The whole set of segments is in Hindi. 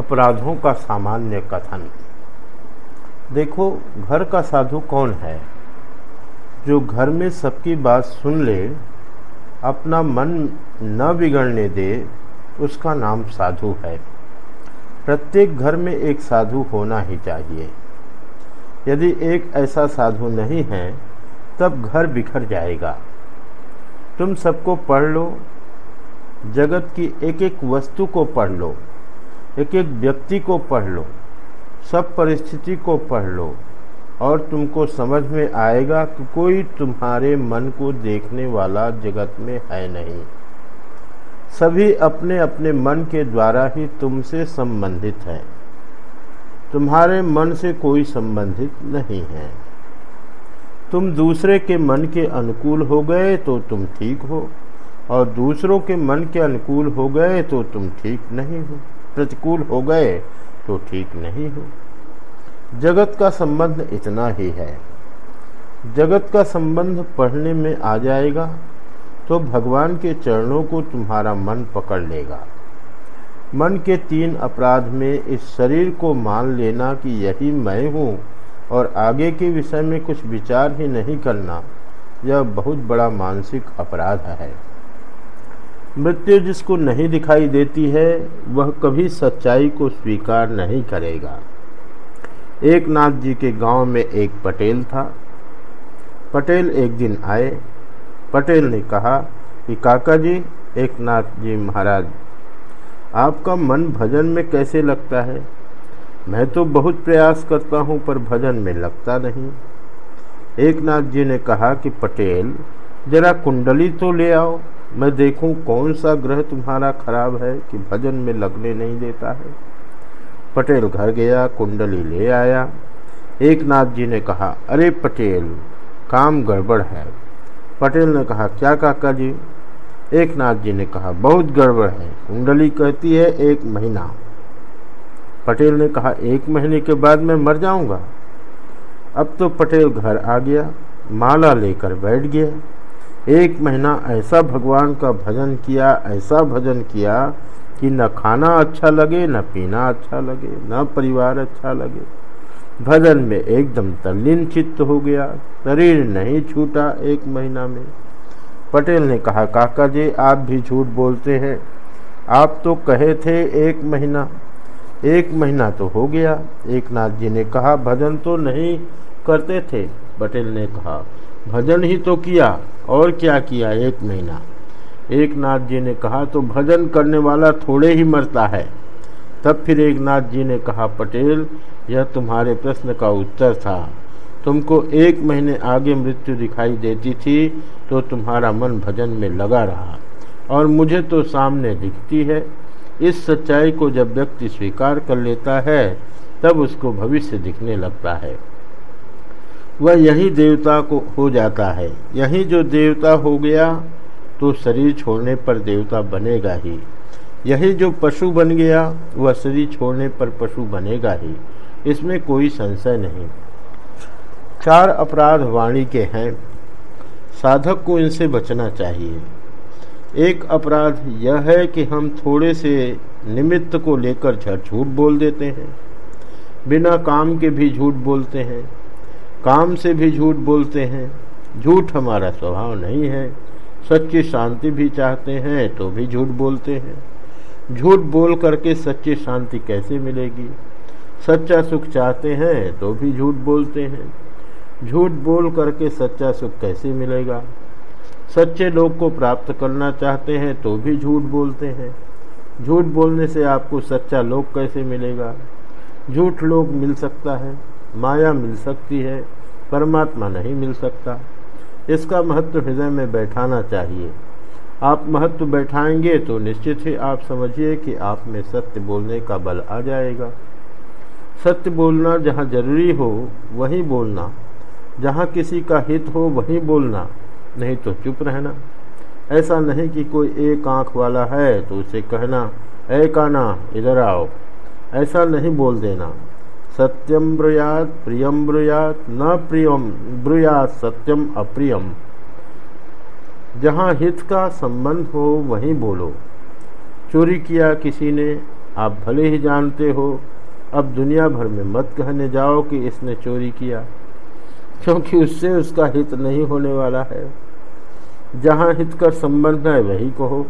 अपराधों का सामान्य कथन। देखो, घर का साधु कौन है? जो घर में सबकी बात सुन ले, अपना मन न बिगड़ने दे, उसका नाम साधु है। प्रत्येक घर में एक साधु होना ही चाहिए। यदि एक ऐसा साधु नहीं है, तब घर बिखर जाएगा। तुम सबको पढ़ लो, जगत की एक एक वस्तु को पढ़ लो। एक एक व्यक्ति को पढ़ लो, सब परिस्थिति को पढ़ लो और तुमको समझ में आएगा कि कोई तुम्हारे मन को देखने वाला जगत में है नहीं। सभी अपने अपने मन के द्वारा ही तुमसे संबंधित है। तुम्हारे मन से कोई संबंधित नहीं है। तुम दूसरे के मन के अनुकूल हो गए तो तुम ठीक हो और दूसरों के मन के अनुकूल हो गए तो तुम ठीक नहीं हो। प्रतिकूल हो गए तो ठीक नहीं हो। जगत का संबंध इतना ही है। जगत का संबंध पढ़ने में आ जाएगा तो भगवान के चरणों को तुम्हारा मन पकड़ लेगा। मन के तीन अपराध में इस शरीर को मान लेना कि यही मैं हूँ, और आगे के विषय में कुछ विचार ही नहीं करना, यह बहुत बड़ा मानसिक अपराध है। मृत्यु जिसको नहीं दिखाई देती है, वह कभी सच्चाई को स्वीकार नहीं करेगा। एक नाथ जी के गाँव में एक पटेल था। पटेल एक दिन आए। पटेल ने कहा कि, काका जी एक नाथ जी महाराज, आपका मन भजन में कैसे लगता है? मैं तो बहुत प्रयास करता हूँ, पर भजन में लगता नहीं। एक नाथ जी ने कहा कि, पटेल, जरा कुंडली तो ले आओ। मैं देखूँ कौन सा ग्रह तुम्हारा खराब है कि भजन में लगने नहीं देता है। पटेल घर गया, कुंडली ले आया। एक नाथ जी ने कहा, अरे पटेल, काम गड़बड़ है। पटेल ने कहा, क्या काका जी? एक नाथ जी ने कहा, बहुत गड़बड़ है। कुंडली कहती है, एक महीना। पटेल ने कहा, एक महीने के बाद मैं मर जाऊँगा? अब तो पटेल घर आ गया, माला लेकर बैठ गया। एक महीना ऐसा भगवान का भजन किया, ऐसा भजन किया कि न खाना अच्छा लगे, न पीना अच्छा लगे, न परिवार अच्छा लगे। भजन में एकदम तल्लीन चित्त हो गया, शरीर नहीं छूटा एक महीना में। पटेल ने कहा, काका जी, आप भी झूठ बोलते हैं। आप तो कहे थे एक महीना। एक महीना तो हो गया। एक नाथ जी ने कहा, भजन तो नहीं करते थे। पटेल ने कहा, भजन ही तो किया। और क्या किया एक महीना? एक नाथ जी ने कहा तो भजन करने वाला थोड़े ही मरता है। तब फिर एक नाथ जी ने कहा, पटेल, यह तुम्हारे प्रश्न का उत्तर था। तुमको एक महीने आगे मृत्यु दिखाई देती थी तो तुम्हारा मन भजन में लगा रहा। और मुझे तो सामने दिखती है। इस सच्चाई को जब व्यक्ति स्वीकार कर लेता है, तब उसको भविष्य दिखने लगता है। वह यही देवता को हो जाता है। यही जो देवता हो गया तो शरीर छोड़ने पर देवता बनेगा ही। यही जो पशु बन गया, वह शरीर छोड़ने पर पशु बनेगा ही। इसमें कोई संशय नहीं। चार अपराध वाणी के हैं। साधक को इनसे बचना चाहिए। एक अपराध यह है कि हम थोड़े से निमित्त को लेकर झूठ बोल देते हैं। बिना काम के भी झूठ बोलते हैं। काम से भी झूठ बोलते हैं। झूठ हमारा स्वभाव नहीं है। सच्ची शांति भी चाहते हैं तो भी झूठ बोलते हैं। झूठ बोल करके सच्ची शांति कैसे मिलेगी? सच्चा सुख चाहते हैं तो भी झूठ बोलते हैं। झूठ बोल करके सच्चा सुख कैसे मिलेगा? सच्चे लोग को प्राप्त करना चाहते हैं तो भी झूठ बोलते हैं। झूठ बोलने से आपको सच्चा लोग कैसे मिलेगा? झूठ लोग मिल सकता है, माया मिल सकती है परमात्मा नहीं मिल सकता। इसका महत्व हृदय में बैठाना चाहिए। आप महत्व बैठाएँगे तो निश्चित ही आप समझिए कि आप में सत्य बोलने का बल आ जाएगा। सत्य बोलना जहाँ ज़रूरी हो, वहीं बोलना। जहाँ किसी का हित हो, वहीं बोलना। नहीं तो चुप रहना। ऐसा नहीं कि कोई एक आँख वाला है तो उसे कहना, ऐ काना इधर आओ। ऐसा नहीं बोल देना। सत्यम ब्रुयात प्रियम ब्रुयात, न प्रियम ब्रुयात सत्यम अप्रियम जहाँ हित का संबंध हो, वहीं बोलो। चोरी किया किसी ने, आप भले ही जानते हो। अब दुनिया भर में मत कहने जाओ कि इसने चोरी किया, क्योंकि उससे उसका हित नहीं होने वाला है। जहाँ हित का संबंध है, वही कहो।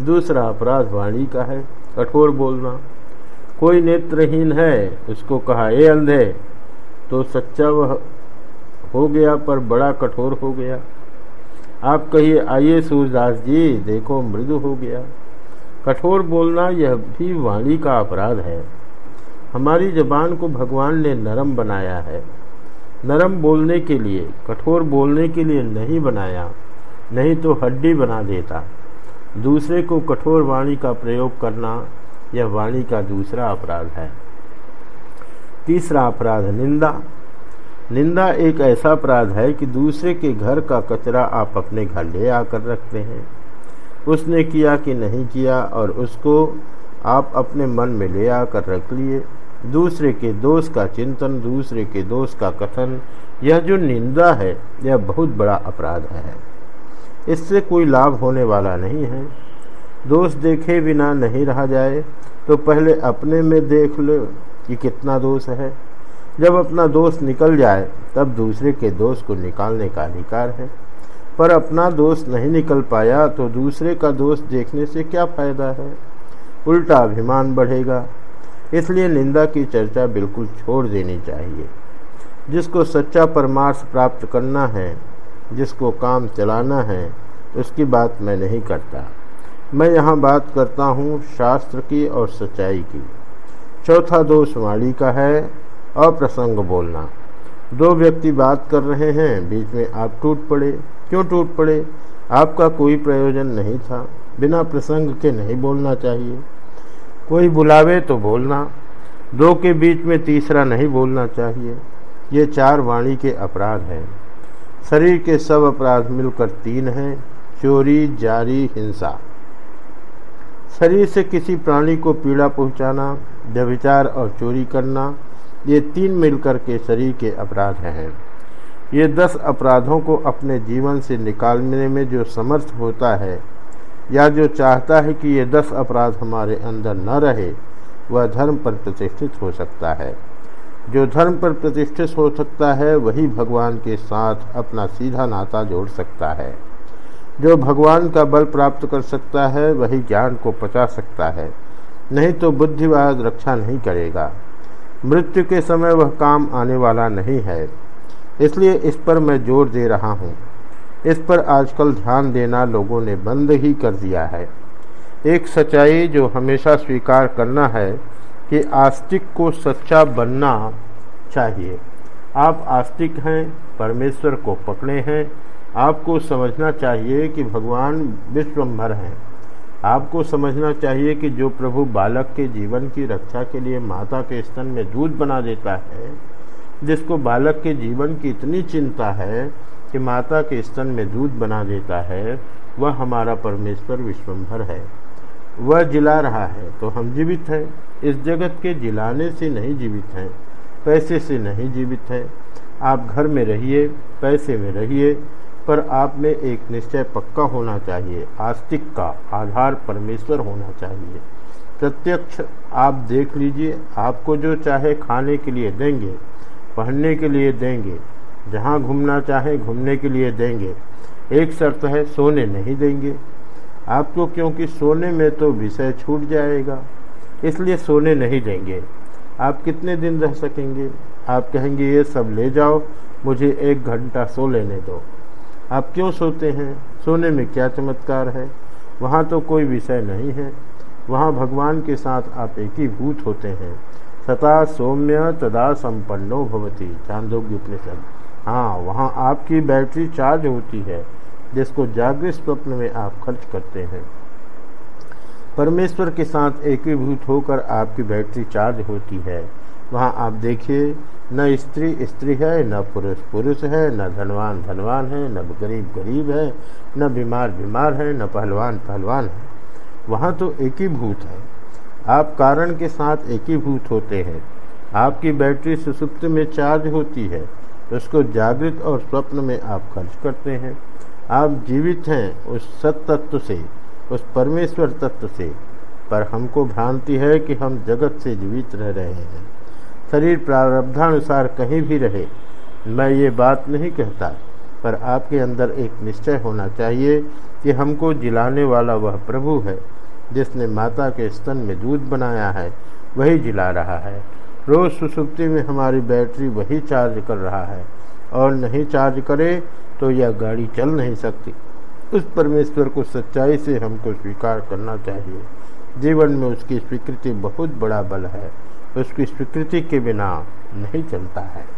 दूसरा अपराध वाणी का है, कठोर बोलना। कोई नेत्रहीन है? उसको कहा, ए अंधे तो सच्चा वह हो गया, पर बड़ा कठोर हो गया। आप कहिए, आइए सूरदास जी, देखो मृदु हो गया। कठोर बोलना यह भी वाणी का अपराध है। हमारी जबान को भगवान ने नरम बनाया है। नरम बोलने के लिए, कठोर बोलने के लिए नहीं बनाया, नहीं तो हड्डी बना देता। दूसरे को कठोर वाणी का प्रयोग करना यह वाणी का दूसरा अपराध है। तीसरा अपराध, निंदा। निंदा एक ऐसा अपराध है कि दूसरे के घर का कचरा आप अपने घर ले आकर रखते हैं। उसने किया कि नहीं किया और उसको आप अपने मन में ले आकर रख लिए। दूसरे के दोष का चिंतन, दूसरे के दोष का कथन, यह जो निंदा है, यह बहुत बड़ा अपराध है। इससे कोई लाभ होने वाला नहीं है। दोष देखे बिना नहीं रहा जाए तो पहले अपने में देख लो कि कितना दोष है। जब अपना दोष निकल जाए, तब दूसरे के दोष को निकालने का अधिकार है। पर अपना दोष नहीं निकल पाया तो दूसरे का दोष देखने से क्या फ़ायदा है? उल्टा अभिमान बढ़ेगा। इसलिए निंदा की चर्चा बिल्कुल छोड़ देनी चाहिए। जिसको सच्चा परमार्थ प्राप्त करना है, जिसको काम चलाना है, उसकी बात मैं नहीं करता। मैं यहाँ बात करता हूँ शास्त्र की और सच्चाई की। चौथा दोष वाणी का है, अप्रसंग बोलना। दो व्यक्ति बात कर रहे हैं, बीच में आप टूट पड़े। क्यों टूट पड़े? आपका कोई प्रयोजन नहीं था। बिना प्रसंग के नहीं बोलना चाहिए। कोई बुलावे तो बोलना। दो के बीच में तीसरा नहीं बोलना चाहिए। ये चार वाणी के अपराध हैं। शरीर के सब अपराध मिलकर तीन हैं। चोरी, जारी, हिंसा। शरीर से किसी प्राणी को पीड़ा पहुंचाना, व्यभिचार और चोरी करना, ये तीन मिलकर के शरीर के अपराध हैं। ये दस अपराधों को अपने जीवन से निकालने में जो समर्थ होता है, या जो चाहता है कि ये दस अपराध हमारे अंदर न रहे, वह धर्म पर प्रतिष्ठित हो सकता है। जो धर्म पर प्रतिष्ठित हो सकता है, वही भगवान के साथ अपना सीधा नाता जोड़ सकता है। जो भगवान का बल प्राप्त कर सकता है, वही ज्ञान को पचा सकता है। नहीं तो बुद्धिवाद रक्षा नहीं करेगा। मृत्यु के समय वह काम आने वाला नहीं है। इसलिए इस पर मैं ज़ोर दे रहा हूँ। इस पर आजकल ध्यान देना लोगों ने बंद ही कर दिया है। एक सच्चाई जो हमेशा स्वीकार करना है कि आस्तिक को सच्चा बनना चाहिए। आप आस्तिक हैं, परमेश्वर को पकड़े हैं आपको समझना चाहिए कि भगवान विश्वम्भर हैं। आपको समझना चाहिए कि जो प्रभु बालक के जीवन की रक्षा के लिए माता के स्तन में दूध बना देता है, जिसको बालक के जीवन की इतनी चिंता है कि माता के स्तन में दूध बना देता है, वह हमारा परमेश्वर विश्वम्भर है। वह जिला रहा है तो हम जीवित हैं। इस जगत के जिलाने से नहीं जीवित हैं, पैसे से नहीं जीवित हैं। आप घर में रहिए, पैसे में रहिए पर आप में एक निश्चय पक्का होना चाहिए, आस्तिक का आधार परमेश्वर होना चाहिए। प्रत्यक्ष आप देख लीजिए, आपको जो चाहे खाने के लिए देंगे, पहनने के लिए देंगे, जहाँ घूमना चाहे घूमने के लिए देंगे, एक शर्त है, सोने नहीं देंगे। आपको क्योंकि सोने में तो विषय छूट जाएगा, इसलिए सोने नहीं देंगे। आप कितने दिन रह सकेंगे? आप कहेंगे, ये सब ले जाओ, मुझे एक घंटा सो लेने दो। आप क्यों सोते हैं? सोने में क्या चमत्कार है? वहाँ तो कोई विषय नहीं है। वहाँ भगवान के साथ आप एक ही भूत होते हैं। सता सौम्य, तदा संपन्नो भवती। चांदोग्य उपनिषद। हाँ वहाँ आपकी बैटरी चार्ज होती है, जिसको जागृत स्वप्न में आप खर्च करते हैं। परमेश्वर के साथ एकीभूत होकर आपकी बैटरी चार्ज होती है। वहाँ आप देखिए न स्त्री स्त्री है, न पुरुष पुरुष है, न धनवान धनवान है, न गरीब गरीब है, न बीमार बीमार है, न पहलवान पहलवान है। वहाँ तो एक ही भूत है। आप कारण के साथ एक ही भूत होते हैं। आपकी बैटरी सुसुप्त में चार्ज होती है। उसको जागृत और स्वप्न में आप खर्च करते हैं। आप जीवित हैं उस सत तत्व से, उस परमेश्वर तत्व से। पर हमको भ्रांति है कि हम जगत से जीवित रह रहे हैं। शरीर प्रारब्धानुसार कहीं भी रहे, मैं ये बात नहीं कहता, पर आपके अंदर एक निश्चय होना चाहिए कि हमको जिलाने वाला वह प्रभु है, जिसने माता के स्तन में दूध बनाया है, वही जिला रहा है। रोज़ सुसुप्ति में हमारी बैटरी वही चार्ज कर रहा है, और नहीं चार्ज करे तो यह गाड़ी चल नहीं सकती। उस परमेश्वर को सच्चाई से हमको स्वीकार करना चाहिए। जीवन में उसकी स्वीकृति बहुत बड़ा बल है। उसकी स्वीकृति के बिना नहीं चलता है।